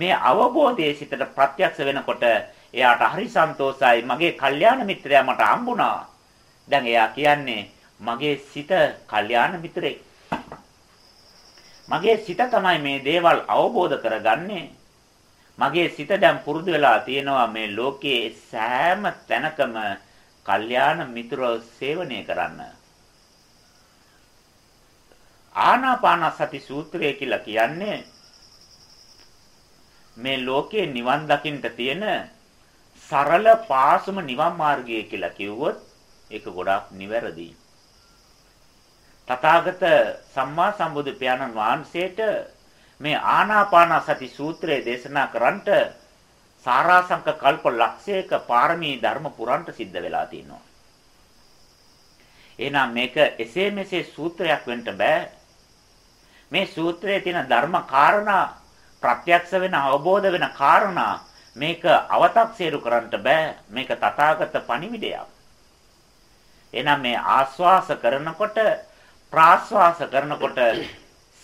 මේ අවබෝධයේ සිතට ප්‍රත්‍යක්ෂ වෙනකොට එයාට හරි සන්තෝසයි මගේ කල්යාණ මිත්‍රයා මට හම්බුණා. දැන් එයා කියන්නේ මගේ සිත කල්යාණ මිත්‍රෙක්. මගේ සිත තමයි මේ දේවල් අවබෝධ කරගන්නේ. මගේ සිත දැන් පුරුදු වෙලා තියෙනවා මේ ලෝකයේ සෑම තැනකම කල්යාණ මිත්‍රව සේවනය කරන්න. ආනාපාන සති සූත්‍රය කියලා කියන්නේ මේ ලෝකේ නිවන් දකින්න තියෙන සරල පාසුම නිවන් මාර්ගය කියලා කිව්වොත් ඒක ගොඩාක් නිවැරදි. තථාගත සම්මා සම්බුදු පියාණන් වහන්සේට මේ ආනාපාන සති සූත්‍රය දේශනා කරන්නට සාරාංශක කල්ප ලක්ෂයක පාරමී ධර්ම පුරන්ට සිද්ධ වෙලා තියෙනවා. එහෙනම් මේක එසේ මෙසේ සූත්‍රයක් වෙන්න බෑ. මේ සූත්‍රයේ තියෙන ධර්ම කාරණා ප්‍රත්‍යක්ෂ වෙන අවබෝධ වෙන කාරණා මේක අව탁සේරු කරන්නට බෑ. මේක තථාගත පණිවිඩයක්. එහෙනම් මේ ආස්වාස කරනකොට ප්‍රාස්වාස කරනකොට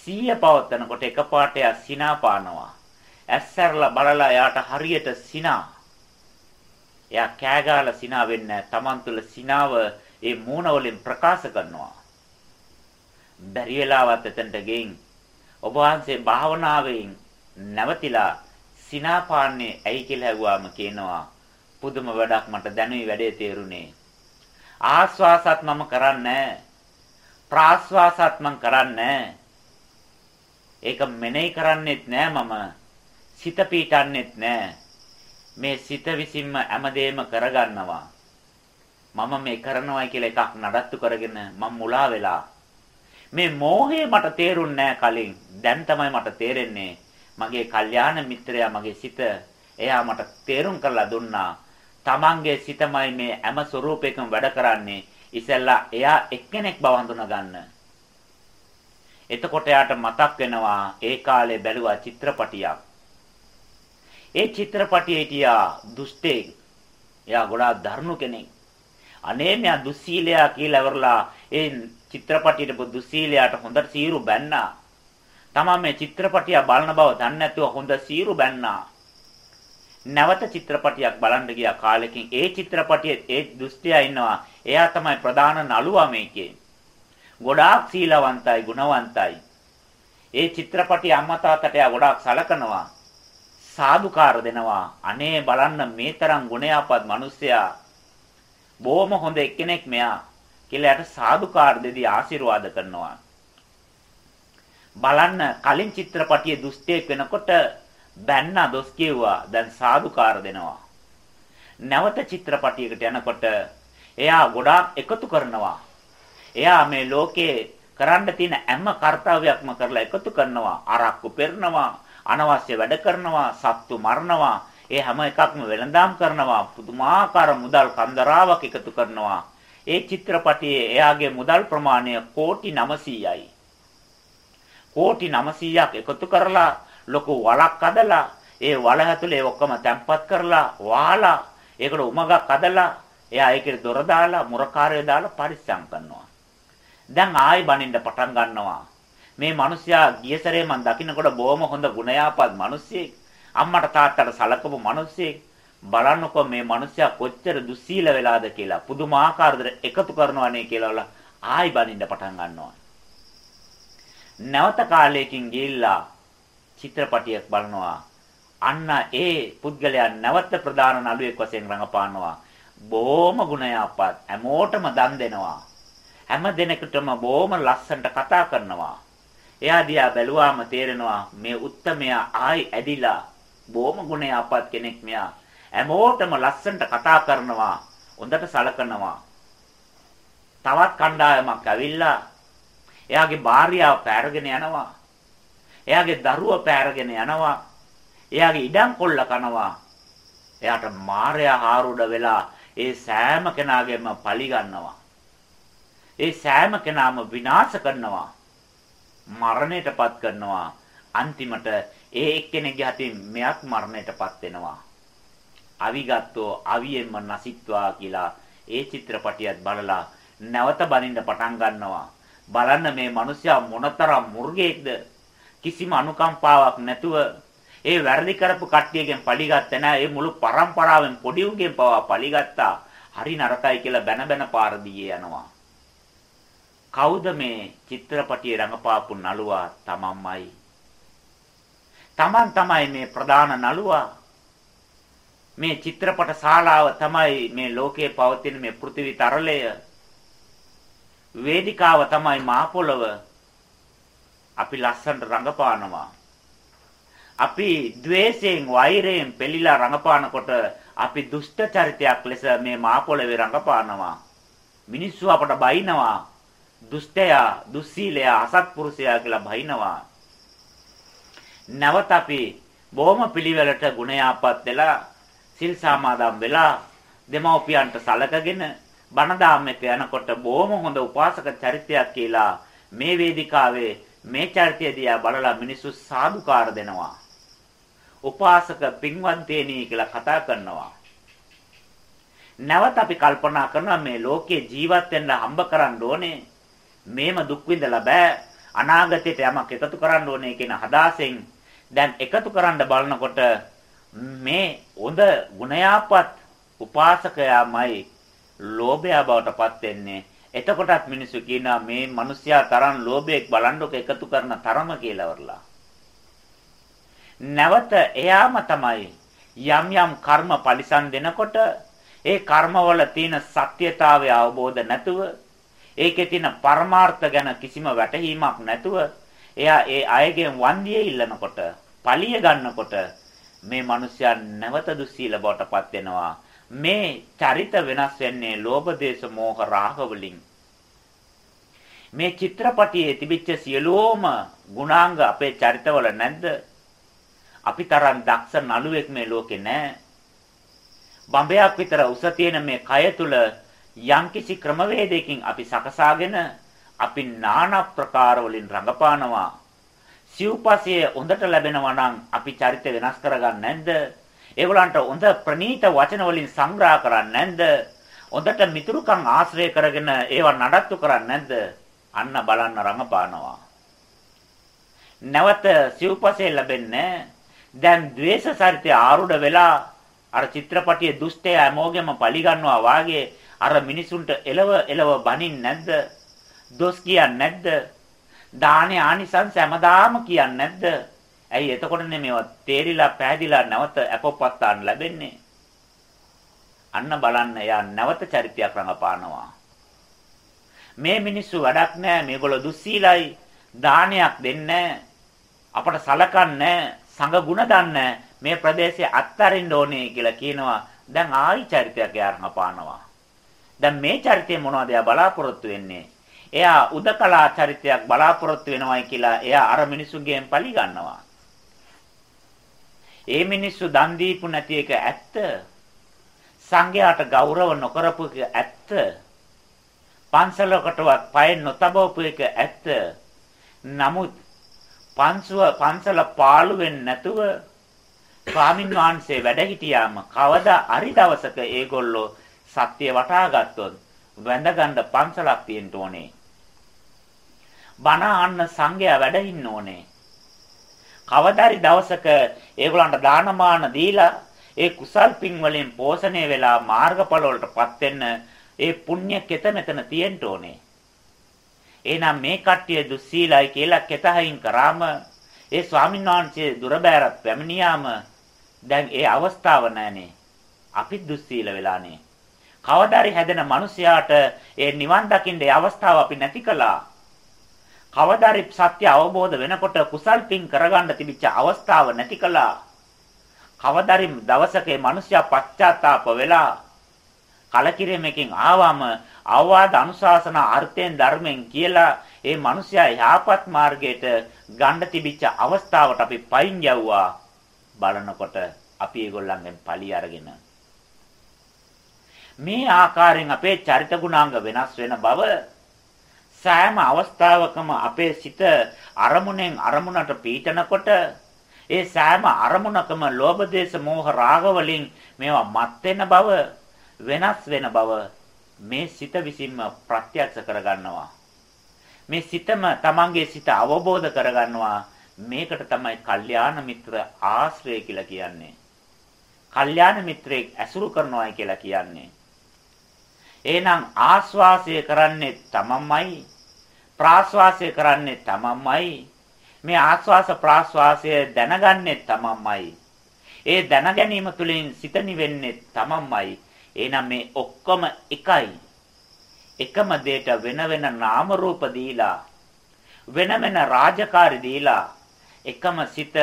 සීය පවත්නකොට එකපාරට යා සිනා පානවා. ඇස්සරලා බලලා එයාට හරියට සිනා. එයා කෑගාලා සිනා වෙන්නේ තමන් තුළ සිනාව ඒ මූණ වලින් ප්‍රකාශ කරනවා. බැරි වෙලාවත් එතනට ගෙයින් ඔබ වහන්සේ භාවනාවෙන් නැවතිලා සිනා පාන්නේ ඇයි කියලා ඇහුවාම කියනවා පුදුම වැඩක් මට දැනුයි වැඩේ තේරුනේ. ආස්වාසත් මම කරන්නේ ප්‍රාස්වාසත් මම කරන්නේ ඒක මෙනෙහි කරන්නෙත් නෑ මම. සිත පීටන්නෙත් නෑ. මේ සිත විසින්ම හැමදේම කරගන්නවා. මම මේ කරනවායි කියලා එකක් නඩත්තු කරගෙන මම මුලා වෙලා. මේ මෝහය මට තේරුන්නේ කලින්. දැන් තමයි මට තේරෙන්නේ. මගේ කල්යාණ මිත්‍රයා මගේ සිත එයා මට තේරුම් කරලා දුන්නා. තමන්ගේ සිතමයි මේ හැම ස්වરૂපයකම වැඩ කරන්නේ. ඉතින්ලා එයා එක්කෙනෙක් බව හඳුනා ගන්න. එතකොට යාට මතක් වෙනවා ඒ කාලේ බැලුවා චිත්‍රපටියක්. ඒ චිත්‍රපටියේ හිටියා දුෂ්ටෙක්. එයා ගොඩාක් දරුණු කෙනෙක්. අනේ මෙයා දුස්සීලයා කියලා ඉවරලා ඒ චිත්‍රපටියේ දුස්සීලයාට හොඳට සීරු බැන්නා. තමා මේ චිත්‍රපටිය බලන බව දන්නේ නැතුව හොඳ සීරු බැන්නා. නැවත චිත්‍රපටියක් බලන්න ගියා කාලෙකින් ඒ චිත්‍රපටියේ ඒ දුෂ්ටයා ඉන්නවා. එයා තමයි ප්‍රධාන නළුවා මේකේ. ගොඩාක් සීලවන්තයි ගුණවන්තයි. ඒ චිත්‍රපටි අම්මා තාත්තට එයා ගොඩාක් සලකනවා. සාදුකාර දෙනවා. අනේ බලන්න මේ තරම් ගුණයාපත් මිනිස්සයා. බොහොම හොඳ එක්කෙනෙක් මෙයා කියලා යට සාදුකාර දෙදී ආශිර්වාද කරනවා. බලන්න කලින් චිත්‍රපටියේ දුස්තියෙක් වෙනකොට බැන්න දොස් කිව්වා. දැන් සාදුකාර දෙනවා. නැවත චිත්‍රපටියකට යනකොට එයා ගොඩාක් එකතු කරනවා. එයා මේ ලෝකේ කරන්න තියෙන හැම කාර්යයක්ම කරලා එකතු කරනවා. අරක්කු පෙරනවා, අනවශ්‍ය වැඩ කරනවා, සත්තු මරනවා. ඒ හැම එකක්ම වෙළඳාම් කරනවා. පුදුමාකාර මුදල් කන්දරාවක් එකතු කරනවා. ඒ චිත්‍රපටියේ එයාගේ මුදල් ප්‍රමාණය කෝටි 900යි. කෝටි 900ක් එකතු කරලා ලොකු වලක් අදලා ඒ වල ඇතුලේ ඔක්කොම තැම්පත් කරලා වාලා ඒකට උමගක් අදලා එයා ඒකේ දොර දාලා මුරකාරය දාලා පරිස්සම් කරනවා. දැන් ආයි බනින්න පටන් ගන්නවා. මේ මිනිස්සයා ගියසරේ මං දකින්නකොට බොහොම හොඳ ගුණයාපත් මිනිස්සෙක්. අම්මට තාත්තට සලකපු මිනිස්සෙක්. බලන්නකො මේ මිනිස්සයා කොච්චර දුස්සීල වෙලාද කියලා පුදුමාකාර විදිහට එකතු කරනවානේ කියලා ආයි බනින්න පටන් ගන්නවා. නැවත කාලයකින් ගිහිල්ලා චිත්‍රපටියක් බලනවා. අන්න ඒ පුද්ගලයා නැවත ප්‍රධාන නළුවෙක් වශයෙන් රඟපානවා. බොහොම ගුණයාපත් හැමෝටම දන් දෙනවා. හැම දිනෙකටම බොහොම ලස්සනට කතා කරනවා. එයා දිහා බැලුවාම තේරෙනවා මේ උත්තමයා ආයි ඇදිලා බොහොම ගුණයාපත් කෙනෙක් මෙයා. හැමෝටම ලස්සනට කතා කරනවා. හොඳට සලකනවා. තවත් කණ්ඩායමක් ඇවිල්ලා එයාගේ භාර්යාව පෑරගෙන යනවා. එයාගේ දරුවා පෑරගෙන යනවා. එයාගේ ඉඩම් කොල්ල කනවා. එයාට මාර්යා හාරුඩ වෙලා ඒ සෑම කෙනාගේම පලි ගන්නවා. ඒ සෑම කෙනාම විනාශ කරනවා. මරණයටපත් කරනවා. අන්තිමට ඒ එක්කෙනෙක්ගේ අතින් මෙයක් මරණයටපත් වෙනවා. අවිගත්ෝ අවියෙන්ම නසිත්වා කියලා ඒ චිත්‍රපටියත් බලලා නැවත බනින්න පටන් ගන්නවා. බලන්න මේ මිනිස්සයා මොනතරම් මුර්ගෙක්ද කිසිම අනුකම්පාවක් නැතුව ඒ වැරදි කරපු කට්ටියගෙන් පලිගත්තේ නැහැ. ඒ මුළු પરම්පරාවෙන් පොඩි උන්ගෙන් පවා පලිගත්තා. හරි නරකයි කියලා බැන බැන පාර යනවා. කවුද මේ චිත්‍රපටියේ රඟපාපු නළුවා? තමන්මයි. තමන් තමයි මේ ප්‍රධාන නළුවා. මේ චිත්‍රපට ශාලාව තමයි මේ ලෝකයේ පවතින මේ පෘථිවි තරලය. වේදිකාව තමයි මහ පොළව. අපි ලස්සනට රඟපානවා. අපි द्वේෂයෙන් වෛරයෙන් පෙළීලා රඟපානකොට අපි දුෂ්ට චරිතයක් ලෙස මේ මහ පොළවේ රඟපානවා. මිනිස්සු අපට බයිනවා. දුෂ්ටයා, දුස්සීලයා, අසත්පුරුෂයා කියලා බයිනවා. නැවත අපි බොහොම පිළිවෙලට ගුණයාපත් වෙලා සිල් සමාදම් වෙලා දෙමව්පියන්ට සලකගෙන බණ දාම් එක යනකොට බොහොම හොඳ උපාසක චරිතයක් කියලා මේ වේදිකාවේ මේ චරිතය දිහා බලලා මිනිස්සු සාදුකාර දෙනවා. උපාසක පින්වන්තේනි කියලා කතා කරනවා. නැවත අපි කල්පනා කරනවා මේ ලෝකේ ජීවත් වෙන්න හම්බ කරන්න ඕනේ. මේම දුක් විඳලා බෑ. අනාගතයට යමක් එකතු කරන්න ඕනේ කියන හදාසෙන් දැන් එකතු කරන්න බලනකොට මේ හොඳ ගුණයාපත් උපාසකයාමයි ලෝභයා බවට පත් වෙන්නේ. එතකොටත් මිනිස්සු කියනවා මේ මිනිසයා තරම් ලෝභයක් බලන්නක එකතු කරන තරම කියලා වරලා. නැවත එයාම තමයි යම් යම් කර්ම පරිසම් දෙනකොට ඒ කර්මවල තියෙන සත්‍යතාවය අවබෝධ නැතුව ඒකේ තියෙන පරමාර්ථ ගැන කිසිම වැටහීමක් නැතුව එයා ඒ අයගෙන් වන්දිය ඉල්ලනකොට පලිය ගන්නකොට මේ මිනිසයා නැවත දුස්සීල බවටපත් වෙනවා මේ චරිත වෙනස් වෙන්නේ ලෝභ දේශ මොහ රාග වලින්. මේ චිත්‍රපටියේ තිබිච්ච සියලුම ගුණාංග අපේ චරිතවල නැද්ද? අපි තරම් දක්ෂ නළුවෙක් මේ ලෝකේ නැහැ. බඹයක් විතර උස තියෙන මේ කය තුල යම්කිසි ක්‍රමවේදයකින් අපි සකසාගෙන අපි নানা ප්‍රකාර වලින් රඟපානවා. සිව්පසයේ හොඳට ලැබෙනවා නම් අපි චරිත වෙනස් කරගන්නේ නැද්ද? ඒගොල්ලන්ට හොඳ ප්‍රනීත වචන වලින් සංග්‍රහ කරන්නේ නැද්ද? හොඳට මිතුරුකම් ආශ්‍රය කරගෙන ඒවා නඩත්තු කරන්නේ නැද්ද? අන්න බලන්න රඟපානවා. නැවත සිව්පසේ ලැබෙන්නේ දැන් ද්වේෂ සරිතය ආරුඩ වෙලා අර චිත්‍රපටියේ දුෂ්ටය හැමෝගෙම පලි ගන්නවා වාගේ අර මිනිසුන්ට එලව එලව බනින් නැද්ද? දොස් කියන්නේ නැද්ද? දානේ ආනිසංස හැමදාම කියන්නේ නැද්ද? ඇයි එතකොටනේ මේවා තේරිලා පෑදිලා නැවත අපොප්පත්තාන් ලැබෙන්නේ. අන්න බලන්න එයා නැවත චරිතයක් රඟපානවා. මේ මිනිස්සු වැඩක් නැහැ මේගොල්ලෝ දුස්සීලයි දානයක් දෙන්නේ අපට සලකන්නේ සංඝ ගුණ දන්නේ මේ ප්‍රදේශයේ අත්තරින්න ඕනේ කියලා කියනවා. දැන් ආයි චරිතයක් යාරඟපානවා. දැන් මේ චරිතය මොනවද එයා බලාපොරොත්තු වෙන්නේ? එයා උදකලා චරිතයක් බලාපොරොත්තු වෙනවයි කියලා එයා අර මිනිසුන්ගෙන් පලි ගන්නවා. ඒ මිනිස්සු දන් දීපු නැති එක ඇත්ත. සංඝයාට ගෞරව නොකරපු එක ඇත්ත. පන්සලකටවත් පය නොතබවපු එක ඇත්ත. නමුත් පන්සුව පන්සල පාළු වෙන්නේ නැතුව ස්වාමින් වහන්සේ වැඩ හිටියාම කවදා හරි දවසක ඒගොල්ලෝ සත්‍ය වටහා ගත්තොත් වැඳගන්න පන්සලක් තියෙන්න ඕනේ. බණ අහන්න සංඝයා වැඩ ඉන්න ඕනේ. කවදාරි දවසක ඒගොල්ලන්ට දානමාන දීලා ඒ කුසල් පින් වලින් පෝෂණය වෙලා මාර්ගඵල වලටපත් වෙන්න ඒ පුණ්‍ය කෙත මෙතන තියෙන්න ඕනේ. එහෙනම් මේ කට්ටිය දුස්සීලයි කියලා කෙතහින් කරාම ඒ ස්වාමීන් වහන්සේ දුරබෑරත් පැමිණියාම දැන් ඒ අවස්ථාව නැහනේ. අපි දුස්සීල වෙලානේ. කවදාරි හැදෙන මිනිසයාට ඒ නිවන් දකින්න ඒ අවස්ථාව අපි නැති කළා. කවදාරි සත්‍ය අවබෝධ වෙනකොට කුසල් පින් කරගන්න තිබිච්ච අවස්ථාව නැති කළා. කවදාරි දවසකේ මිනිසයා පශ්චාත්තාප වෙලා කලකිරීමකින් ආවම අවවාද අනුශාසන අර්ථයෙන් ධර්මයෙන් කියලා ඒ මිනිසයා යහපත් මාර්ගයට ගන්න තිබිච්ච අවස්ථාවට අපි පයින් යවුවා බලනකොට අපි ඒගොල්ලන්ගෙන් පලි අරගෙන මේ ආකාරයෙන් අපේ චරිත ගුණාංග වෙනස් වෙන බව සෑම අවස්ථාවකම අපේ සිත අරමුණෙන් අරමුණට පීඩනකොට ඒ සෑම අරමුණකම ලෝභ දේශ මොහ රාග වලින් මේවා මත් වෙන බව වෙනස් වෙන බව මේ සිත විසින්ම ප්‍රත්‍යක්ෂ කරගන්නවා මේ සිතම තමන්ගේ සිත අවබෝධ කරගන්නවා මේකට තමයි කල්යාණ මිත්‍ර ආශ්‍රය කියලා කියන්නේ. කල්යාණ මිත්‍රයෙක් ඇසුරු කරනවායි කියලා කියන්නේ. එහෙනම් ආස්වාසය කරන්නේ තමන්මයි ප්‍රාස්වාසය කරන්නේ තමන්මයි. මේ ආස්වාස ප්‍රාස්වාසය දැනගන්නේ තමන්මයි. ඒ දැන ගැනීම තුළින් සිත නිවෙන්නේ තමන්මයි. එහෙනම් මේ ඔක්කොම එකයි. එකම දෙයට වෙන වෙන නාම රූප දීලා වෙන වෙන රාජකාරි දීලා එකම සිත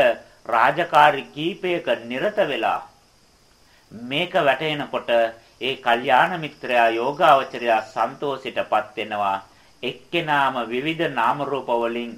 රාජකාරි කීපයක නිරත වෙලා මේක වැටෙනකොට ඒ කල්යාණ මිත්‍රයා යෝගාවචරයා සන්තෝෂයටපත් වෙනවා. එක්කෙනාම විවිධ නාම රූප වලින්